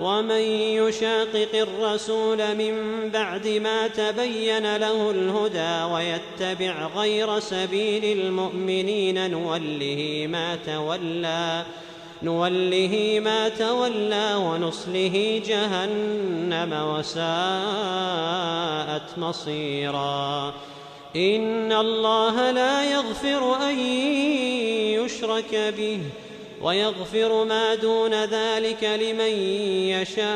ومن يشاقق الرسول من بعد ما تبين له الهدى ويتبع غير سبيل المؤمنين نوله ما تولى نوله ما تولى ونصله جهنم وساءت مصيرا. إن الله لا يغفر أن يشرك به. ويغفر ما دون ذلك لمن يشاء.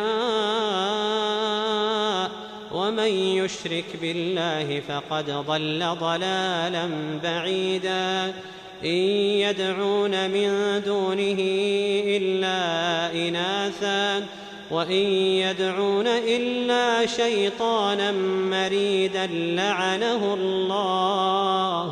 ومن يشرك بالله فقد ضل ضلالا بعيدا. إن يدعون من دونه إلا اناثا. وإن يدعون إلا شيطانا مريدا لعنه الله.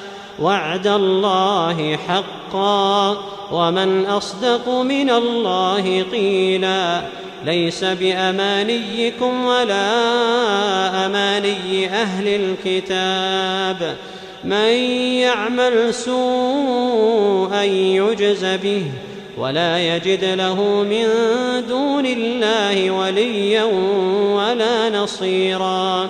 وعد الله حقا ومن أصدق من الله قيلا ليس بأمانيكم ولا أماني أهل الكتاب من يعمل سوءا يجز به ولا يجد له من دون الله وليا ولا نصيرا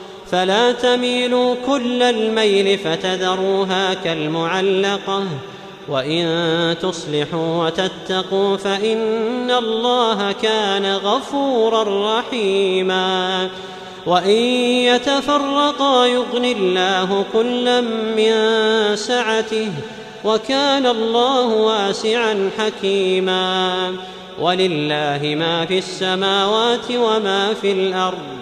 فلا تميلوا كل الميل فتذروها كالمعلقة. وإن تصلحوا وتتقوا فإن الله كان غفورا رحيما. وإن يتفرقا يغن الله كلا من سعته وكان الله واسعا حكيما. ولله ما في السماوات وما في الأرض.